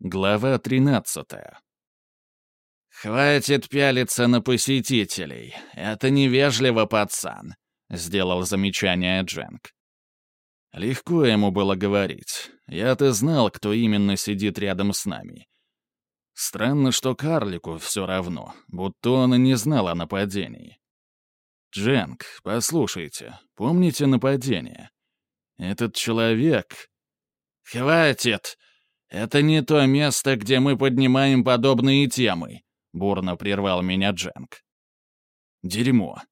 Глава 13 «Хватит пялиться на посетителей. Это невежливо, пацан», — сделал замечание Дженк. Легко ему было говорить. Я-то знал, кто именно сидит рядом с нами. Странно, что карлику все равно, будто он и не знал о нападении. «Дженк, послушайте, помните нападение? Этот человек...» «Хватит!» «Это не то место, где мы поднимаем подобные темы», — бурно прервал меня Дженк. «Дерьмо».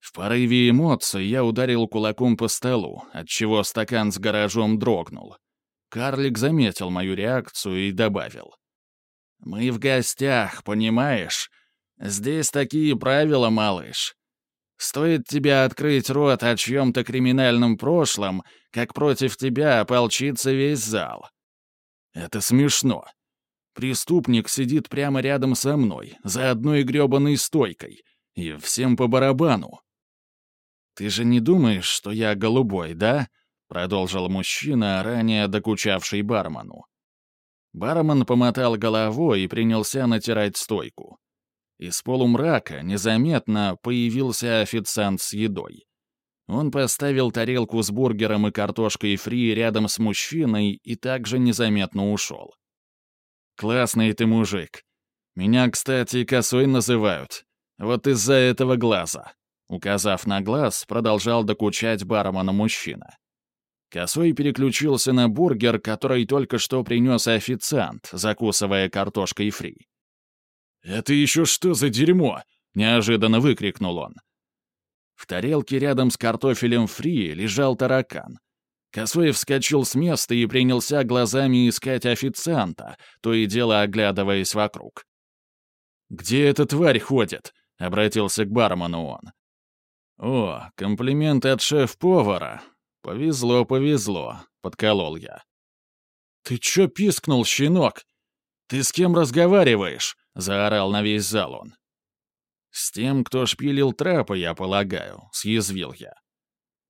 В порыве эмоций я ударил кулаком по столу, отчего стакан с гаражом дрогнул. Карлик заметил мою реакцию и добавил. «Мы в гостях, понимаешь? Здесь такие правила, малыш. Стоит тебе открыть рот о чьем-то криминальном прошлом, как против тебя ополчится весь зал. Это смешно. Преступник сидит прямо рядом со мной, за одной грёбаной стойкой, и всем по барабану. «Ты же не думаешь, что я голубой, да?» — продолжил мужчина, ранее докучавший бармену. Бармен помотал головой и принялся натирать стойку. Из полумрака незаметно появился официант с едой. Он поставил тарелку с бургером и картошкой фри рядом с мужчиной и также незаметно ушел. «Классный ты мужик. Меня, кстати, косой называют. Вот из-за этого глаза». Указав на глаз, продолжал докучать бармена мужчина. Косой переключился на бургер, который только что принес официант, закусывая картошкой фри. «Это еще что за дерьмо?» — неожиданно выкрикнул он. В тарелке рядом с картофелем фри лежал таракан. Косой вскочил с места и принялся глазами искать официанта, то и дело оглядываясь вокруг. «Где эта тварь ходит?» — обратился к бармену он. «О, комплимент от шеф-повара. Повезло, повезло», — подколол я. «Ты чё пискнул, щенок? Ты с кем разговариваешь?» — заорал на весь зал он. «С тем, кто шпилил трапы, я полагаю», — съязвил я.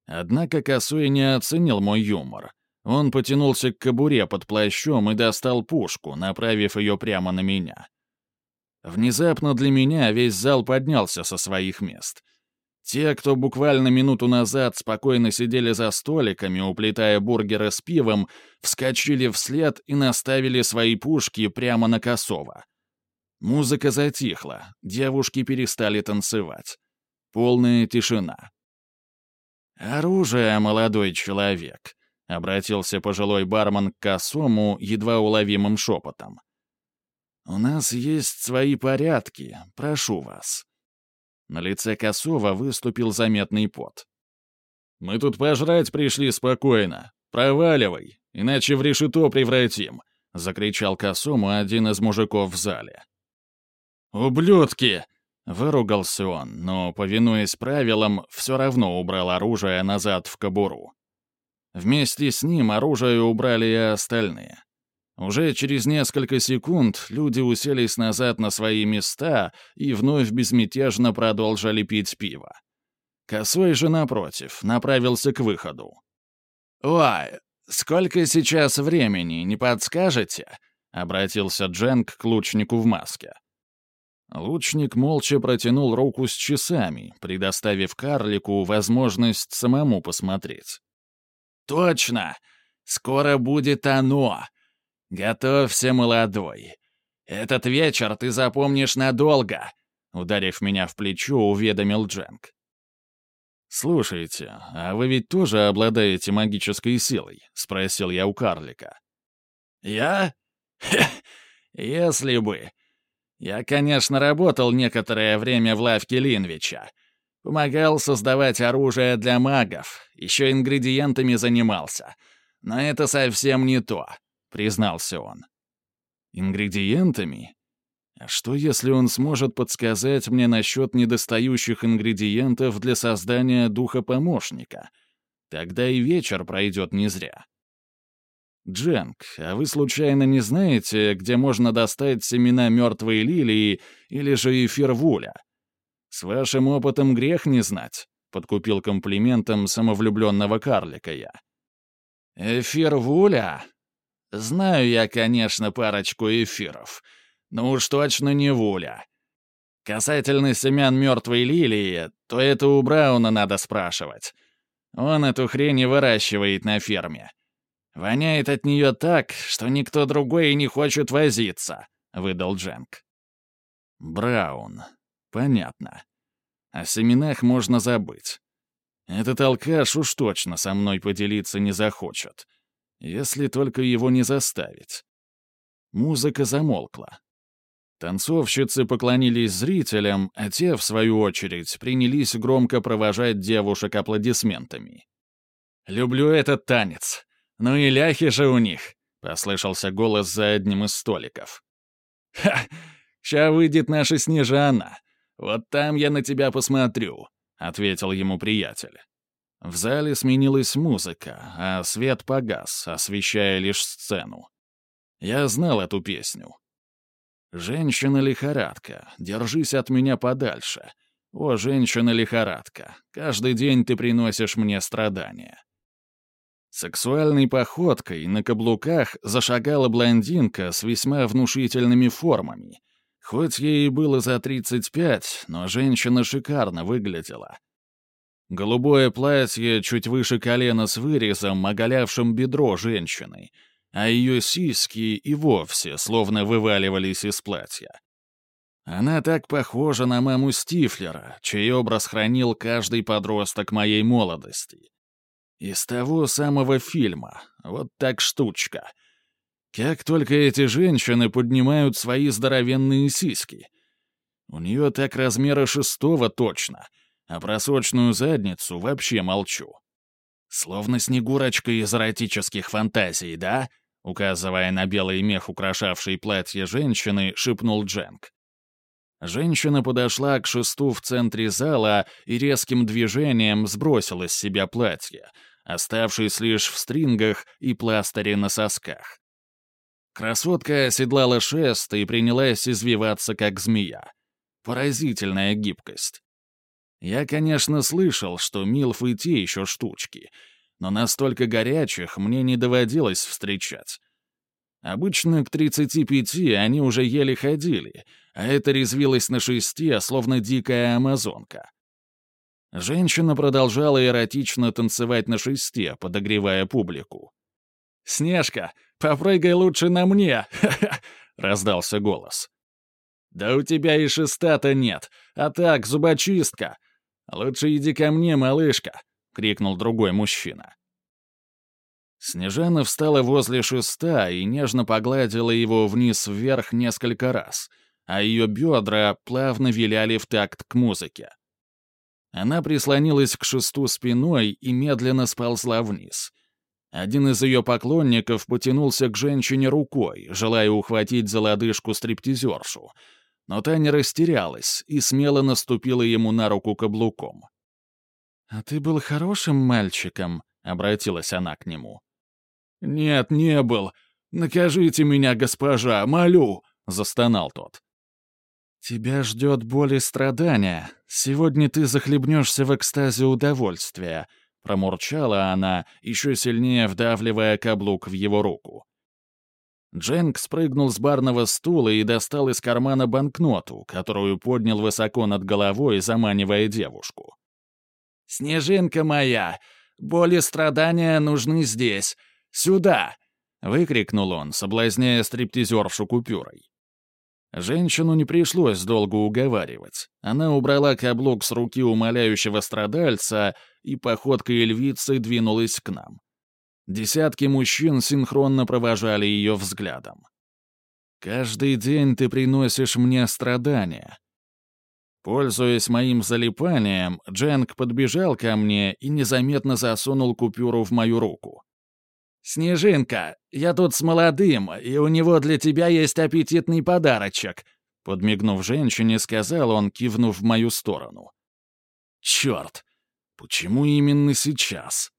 Однако Косой не оценил мой юмор. Он потянулся к кобуре под плащом и достал пушку, направив ее прямо на меня. Внезапно для меня весь зал поднялся со своих мест. Те, кто буквально минуту назад спокойно сидели за столиками, уплетая бургеры с пивом, вскочили вслед и наставили свои пушки прямо на Косова. Музыка затихла, девушки перестали танцевать. Полная тишина. «Оружие, молодой человек», — обратился пожилой бармен к косому, едва уловимым шепотом. «У нас есть свои порядки, прошу вас». На лице Косова выступил заметный пот. «Мы тут пожрать пришли спокойно. Проваливай, иначе в решето превратим», — закричал Косому один из мужиков в зале. «Ублюдки!» — выругался он, но, повинуясь правилам, все равно убрал оружие назад в кобуру. Вместе с ним оружие убрали и остальные. Уже через несколько секунд люди уселись назад на свои места и вновь безмятежно продолжили пить пиво. Косой же, напротив, направился к выходу. «Ой, сколько сейчас времени, не подскажете?» — обратился Дженк к лучнику в маске. Лучник молча протянул руку с часами, предоставив карлику возможность самому посмотреть. «Точно! Скоро будет оно! Готовься, молодой! Этот вечер ты запомнишь надолго!» Ударив меня в плечо, уведомил Дженк. «Слушайте, а вы ведь тоже обладаете магической силой?» — спросил я у карлика. «Я? Хе, если бы. Я, конечно, работал некоторое время в лавке Линвича. Помогал создавать оружие для магов, еще ингредиентами занимался. Но это совсем не то, признался он. Ингредиентами? А что, если он сможет подсказать мне насчет недостающих ингредиентов для создания духа-помощника? Тогда и вечер пройдет не зря. «Дженк, а вы случайно не знаете, где можно достать семена мертвой лилии или же эфир вуля? С вашим опытом грех не знать», — подкупил комплиментом самовлюбленного карлика я. «Эфир вуля? Знаю я, конечно, парочку эфиров, но уж точно не Вуля. Касательно семян мертвой лилии, то это у Брауна надо спрашивать. Он эту хрень и выращивает на ферме. Воняет от нее так, что никто другой не хочет возиться», — выдал Дженк. «Браун. Понятно. О семенах можно забыть. Этот алкаш уж точно со мной поделиться не захочет. Если только его не заставить». Музыка замолкла. Танцовщицы поклонились зрителям, а те, в свою очередь, принялись громко провожать девушек аплодисментами. «Люблю этот танец. Ну и ляхи же у них», — послышался голос за одним из столиков. «Ха! Ща выйдет наша Снежана. Вот там я на тебя посмотрю», — ответил ему приятель. В зале сменилась музыка, а свет погас, освещая лишь сцену. Я знал эту песню. «Женщина-лихорадка, держись от меня подальше. О, женщина-лихорадка, каждый день ты приносишь мне страдания». Сексуальной походкой на каблуках зашагала блондинка с весьма внушительными формами. Хоть ей и было за 35, но женщина шикарно выглядела. Голубое платье чуть выше колена с вырезом, оголявшим бедро женщины — а ее сиськи и вовсе словно вываливались из платья. Она так похожа на маму Стифлера, чей образ хранил каждый подросток моей молодости. Из того самого фильма. Вот так штучка. Как только эти женщины поднимают свои здоровенные сиськи. У нее так размера шестого точно, а про сочную задницу вообще молчу. Словно Снегурочка из эротических фантазий, да? Указывая на белый мех, украшавший платье женщины, шепнул Дженк. Женщина подошла к шесту в центре зала и резким движением сбросила с себя платье, оставшись лишь в стрингах и пластыре на сосках. Красотка оседлала шест и принялась извиваться, как змея. Поразительная гибкость. Я, конечно, слышал, что Милф и те еще штучки, но настолько горячих мне не доводилось встречать. Обычно к 35 они уже еле ходили, а это резвилась на шесте, словно дикая амазонка. Женщина продолжала эротично танцевать на шесте, подогревая публику. «Снежка, попрыгай лучше на мне!» — раздался голос. «Да у тебя и шеста-то нет, а так, зубочистка. Лучше иди ко мне, малышка!» — крикнул другой мужчина. Снежана встала возле шеста и нежно погладила его вниз-вверх несколько раз, а ее бедра плавно виляли в такт к музыке. Она прислонилась к шесту спиной и медленно сползла вниз. Один из ее поклонников потянулся к женщине рукой, желая ухватить за лодыжку стриптизершу, но та не растерялась и смело наступила ему на руку каблуком. «А ты был хорошим мальчиком», — обратилась она к нему. «Нет, не был. Накажите меня, госпожа, молю!» — застонал тот. «Тебя ждет боль и страдания. Сегодня ты захлебнешься в экстазе удовольствия», — промурчала она, еще сильнее вдавливая каблук в его руку. Дженк спрыгнул с барного стула и достал из кармана банкноту, которую поднял высоко над головой, заманивая девушку. «Снежинка моя, боль и страдания нужны здесь. Сюда!» — выкрикнул он, соблазняя стриптизершу купюрой. Женщину не пришлось долго уговаривать. Она убрала каблук с руки умоляющего страдальца и походкой львицы двинулась к нам. Десятки мужчин синхронно провожали ее взглядом. «Каждый день ты приносишь мне страдания». Пользуясь моим залипанием, Дженк подбежал ко мне и незаметно засунул купюру в мою руку. «Снежинка, я тут с молодым, и у него для тебя есть аппетитный подарочек», подмигнув женщине, сказал он, кивнув в мою сторону. «Черт! Почему именно сейчас?»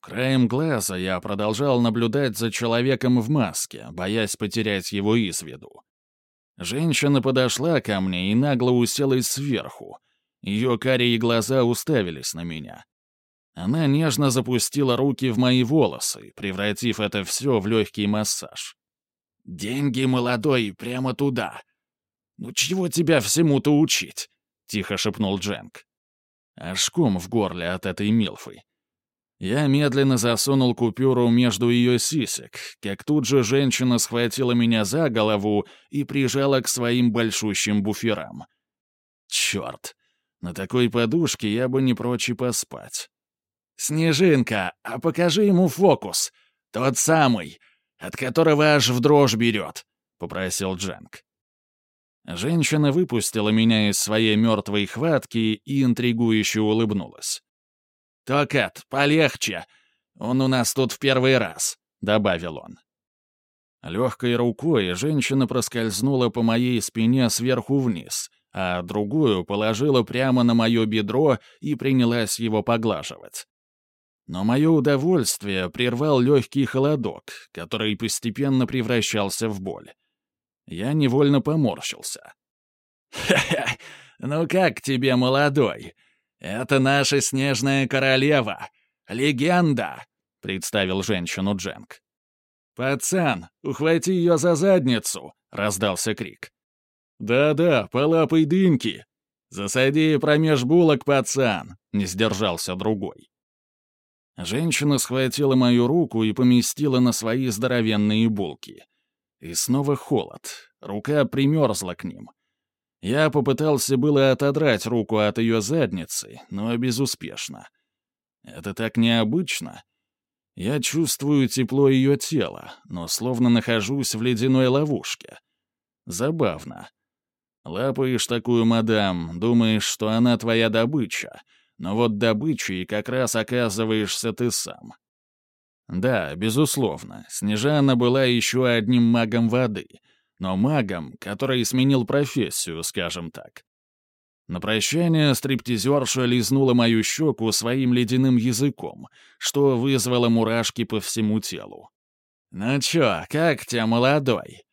Краем глаза я продолжал наблюдать за человеком в маске, боясь потерять его из виду. Женщина подошла ко мне и нагло уселась сверху. Ее карие глаза уставились на меня. Она нежно запустила руки в мои волосы, превратив это все в легкий массаж. «Деньги, молодой, прямо туда!» «Ну чего тебя всему-то учить?» — тихо шепнул Дженк. Аж ком в горле от этой милфы. Я медленно засунул купюру между ее сисек, как тут же женщина схватила меня за голову и прижала к своим большущим буферам. Черт, на такой подушке я бы не прочь и поспать. «Снежинка, а покажи ему фокус. Тот самый, от которого аж в дрожь берет», — попросил Джанг. Женщина выпустила меня из своей мертвой хватки и интригующе улыбнулась. «Токет, полегче. Он у нас тут в первый раз», — добавил он. Легкой рукой женщина проскользнула по моей спине сверху вниз, а другую положила прямо на мое бедро и принялась его поглаживать. Но мое удовольствие прервал легкий холодок, который постепенно превращался в боль. Я невольно поморщился. «Ха-ха! Ну как тебе, молодой? Это наша снежная королева! Легенда!» — представил женщину Дженк. «Пацан, ухвати ее за задницу!» — раздался крик. «Да-да, полапой дынки! Засади промеж булок, пацан!» — не сдержался другой. Женщина схватила мою руку и поместила на свои здоровенные булки. И снова холод. Рука примерзла к ним. Я попытался было отодрать руку от ее задницы, но безуспешно. Это так необычно. Я чувствую тепло ее тела, но словно нахожусь в ледяной ловушке. Забавно. Лапаешь такую мадам, думаешь, что она твоя добыча, но вот добычей как раз оказываешься ты сам. Да, безусловно, Снежана была еще одним магом воды, но магом, который сменил профессию, скажем так. На прощание стриптизерша лизнула мою щеку своим ледяным языком, что вызвало мурашки по всему телу. «Ну чё, как тебя, молодой?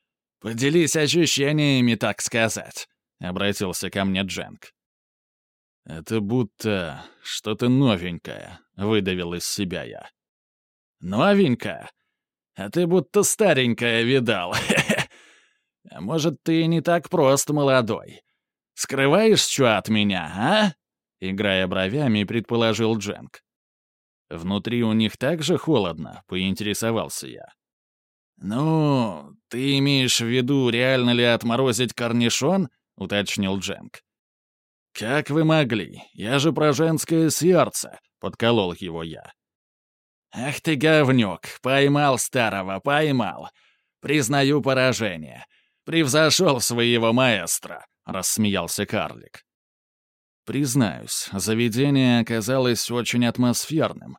Поделись ощущениями, так сказать», — обратился ко мне Дженк. «Это будто что-то новенькое», — выдавил из себя я. Новенькая? А ты будто старенькая видал. А может, ты не так прост молодой? Скрываешь что от меня, а?» Играя бровями, предположил Дженк. «Внутри у них так же холодно?» — поинтересовался я. «Ну, ты имеешь в виду, реально ли отморозить корнишон?» — уточнил Дженк. «Как вы могли? Я же про женское сердце!» — подколол его я. «Ах ты говнюк! Поймал старого, поймал! Признаю поражение. Превзошел своего маэстро!» — рассмеялся карлик. Признаюсь, заведение оказалось очень атмосферным.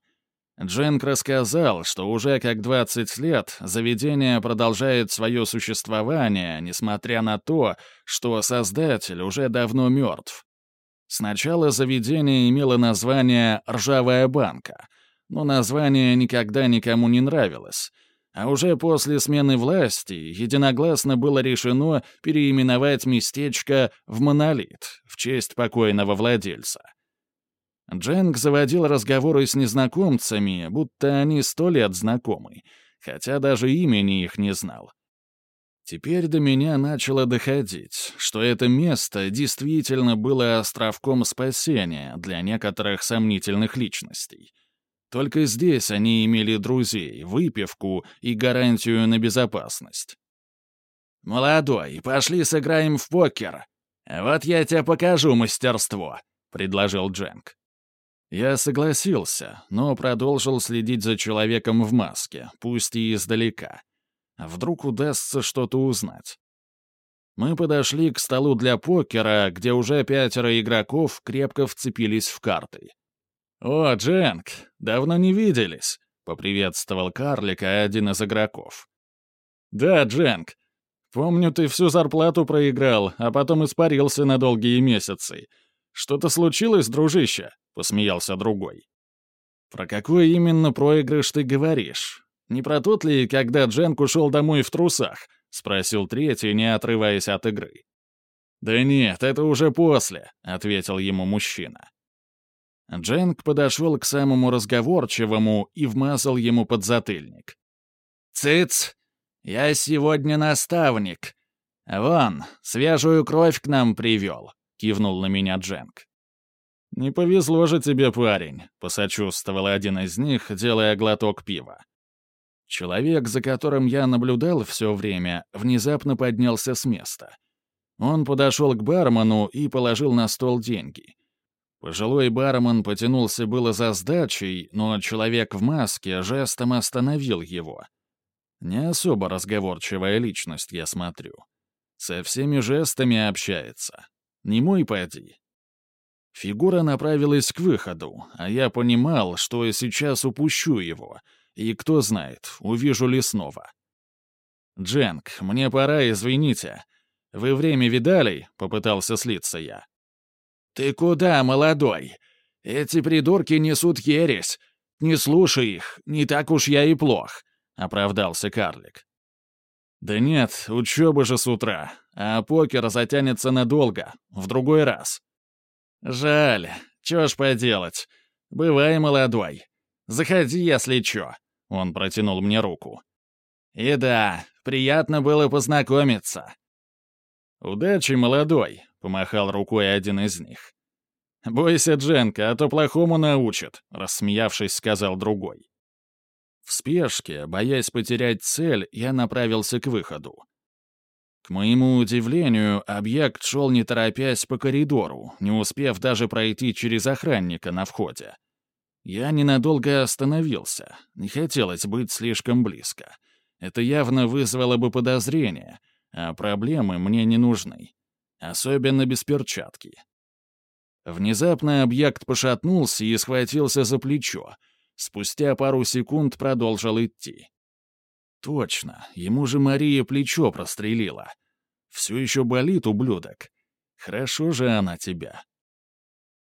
Дженк рассказал, что уже как 20 лет заведение продолжает свое существование, несмотря на то, что создатель уже давно мертв. Сначала заведение имело название «Ржавая банка», но название никогда никому не нравилось. А уже после смены власти единогласно было решено переименовать местечко в «Монолит» в честь покойного владельца. Дженк заводил разговоры с незнакомцами, будто они сто лет знакомы, хотя даже имени их не знал. Теперь до меня начало доходить, что это место действительно было островком спасения для некоторых сомнительных личностей — только здесь они имели друзей, выпивку и гарантию на безопасность. «Молодой, пошли сыграем в покер. Вот я тебе покажу мастерство», — предложил Дженк. Я согласился, но продолжил следить за человеком в маске, пусть и издалека. Вдруг удастся что-то узнать. Мы подошли к столу для покера, где уже пятеро игроков крепко вцепились в карты. «О, Дженк, давно не виделись», — поприветствовал карлика один из игроков. «Да, Дженк. Помню, ты всю зарплату проиграл, а потом испарился на долгие месяцы. Что-то случилось, дружище?» — посмеялся другой. «Про какой именно проигрыш ты говоришь? Не про тот ли, когда Дженк ушел домой в трусах?» — спросил третий, не отрываясь от игры. «Да нет, это уже после», — ответил ему мужчина. Дженк подошел к самому разговорчивому и вмазал ему подзатыльник. «Цыц! Я сегодня наставник. Вон, свежую кровь к нам привел», — кивнул на меня Дженк. «Не повезло же тебе, парень», — посочувствовал один из них, делая глоток пива. Человек, за которым я наблюдал все время, внезапно поднялся с места. Он подошел к бармену и положил на стол деньги. Пожилой бармен потянулся было за сдачей, но человек в маске жестом остановил его. Не особо разговорчивая личность, я смотрю. Со всеми жестами общается. Не мой поди. Фигура направилась к выходу, а я понимал, что сейчас упущу его, и кто знает, увижу ли снова. «Дженк, мне пора, извините. Вы время видали?» — попытался слиться я. «Ты куда, молодой? Эти придурки несут ересь. Не слушай их, не так уж я и плох», — оправдался карлик. «Да нет, учеба же с утра, а покер затянется надолго, в другой раз». «Жаль, чё ж поделать. Бывай, молодой. Заходи, если чё». Он протянул мне руку. «И да, приятно было познакомиться». «Удачи, молодой», — помахал рукой один из них. «Бойся, Дженка, а то плохому научат», — рассмеявшись, сказал другой. В спешке, боясь потерять цель, я направился к выходу. К моему удивлению, объект шел не торопясь по коридору, не успев даже пройти через охранника на входе. Я ненадолго остановился, не хотелось быть слишком близко. Это явно вызвало бы подозрение, а проблемы мне не нужны. Особенно без перчатки. Внезапно объект пошатнулся и схватился за плечо. Спустя пару секунд продолжил идти. Точно, ему же Мария плечо прострелила. Все еще болит, ублюдок. Хорошо же она тебя.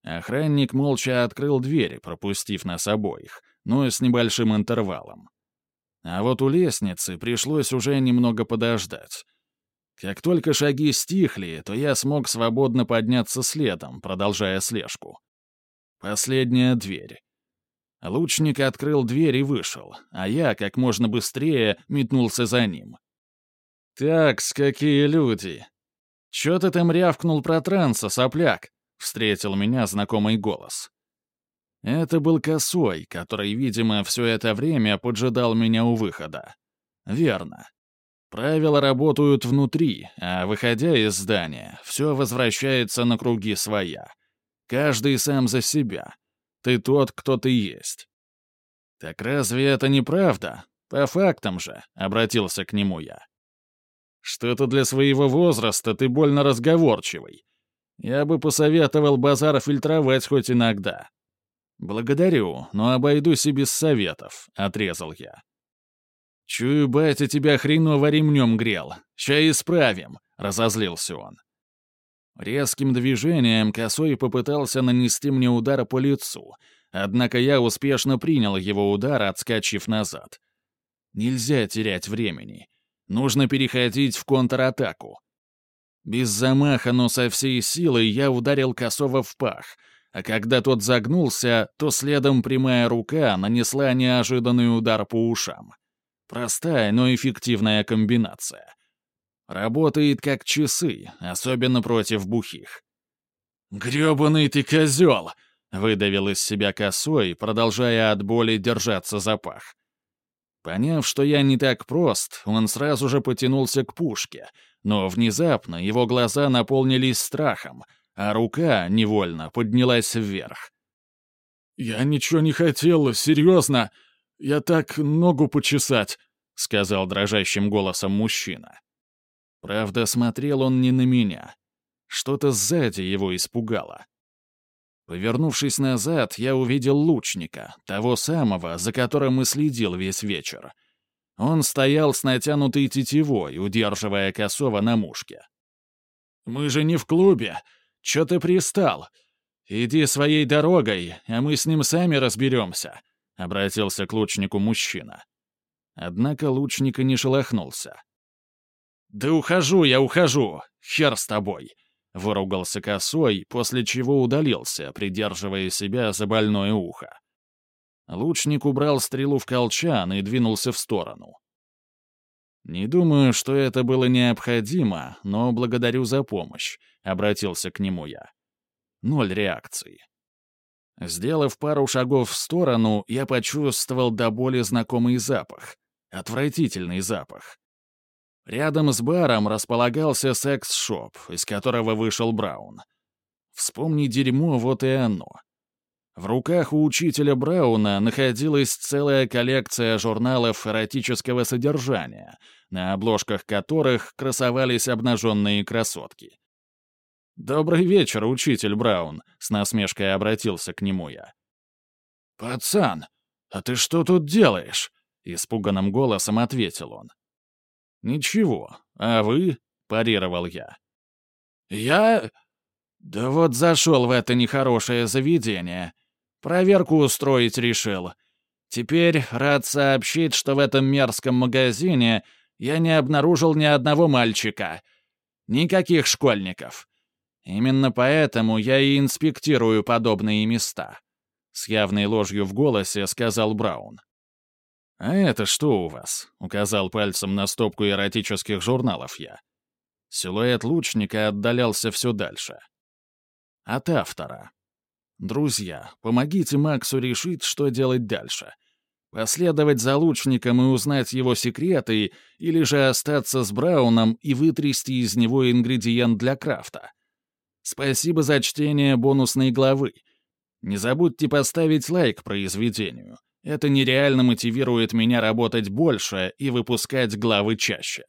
Охранник молча открыл двери, пропустив нас обоих, но с небольшим интервалом. А вот у лестницы пришлось уже немного подождать. Как только шаги стихли, то я смог свободно подняться следом, продолжая слежку. Последняя дверь. Лучник открыл дверь и вышел, а я как можно быстрее метнулся за ним. «Такс, какие люди! Чё ты там рявкнул про транса, сопляк?» — встретил меня знакомый голос. Это был косой, который, видимо, все это время поджидал меня у выхода. Верно. Правила работают внутри, а выходя из здания, все возвращается на круги своя. Каждый сам за себя. Ты тот, кто ты есть. Так разве это не правда? По фактам же, обратился к нему я. Что-то для своего возраста ты больно разговорчивый. Я бы посоветовал базар фильтровать хоть иногда. Благодарю, но обойдусь и без советов, отрезал я. «Чую, батя тебя хреново ремнем грел. Ща исправим», — разозлился он. Резким движением косой попытался нанести мне удар по лицу, однако я успешно принял его удар, отскочив назад. Нельзя терять времени. Нужно переходить в контратаку. Без замаха, но со всей силой я ударил косого в пах, а когда тот загнулся, то следом прямая рука нанесла неожиданный удар по ушам. Простая, но эффективная комбинация. Работает как часы, особенно против бухих. «Грёбаный ты козёл!» — выдавил из себя косой, продолжая от боли держаться за пах. Поняв, что я не так прост, он сразу же потянулся к пушке, но внезапно его глаза наполнились страхом, а рука невольно поднялась вверх. «Я ничего не хотел, серьезно!» «Я так ногу почесать», — сказал дрожащим голосом мужчина. Правда, смотрел он не на меня. Что-то сзади его испугало. Повернувшись назад, я увидел лучника, того самого, за которым и следил весь вечер. Он стоял с натянутой тетивой, удерживая косого на мушке. «Мы же не в клубе. Чё ты пристал? Иди своей дорогой, а мы с ним сами разберемся», — обратился к лучнику мужчина. Однако лучника не шелохнулся. «Да ухожу я, ухожу! Хер с тобой! — выругался косой, после чего удалился, придерживая себя за больное ухо. Лучник убрал стрелу в колчан и двинулся в сторону. «Не думаю, что это было необходимо, но благодарю за помощь», — обратился к нему я. Ноль реакции. Сделав пару шагов в сторону, я почувствовал до боли знакомый запах. Отвратительный запах. Рядом с баром располагался секс-шоп, из которого вышел Браун. Вспомни дерьмо, вот и оно. В руках у учителя Брауна находилась целая коллекция журналов эротического содержания, на обложках которых красовались обнаженные красотки. «Добрый вечер, учитель Браун», — с насмешкой обратился к нему я. «Пацан, а ты что тут делаешь?» — испуганным голосом ответил он. «Ничего, а вы?» — парировал я. «Я...» «Да вот зашел в это нехорошее заведение. Проверку устроить решил. Теперь рад сообщить, что в этом мерзком магазине я не обнаружил ни одного мальчика. Никаких школьников. Именно поэтому я и инспектирую подобные места», — с явной ложью в голосе сказал Браун. «А это что у вас?» — указал пальцем на стопку эротических журналов я. Силуэт лучника отдалялся все дальше. От автора. «Друзья, помогите Максу решить, что делать дальше. Последовать за лучником и узнать его секреты, или же остаться с Брауном и вытрясти из него ингредиент для крафта. Спасибо за чтение бонусной главы. Не забудьте поставить лайк произведению. Это нереально мотивирует меня работать больше и выпускать главы чаще.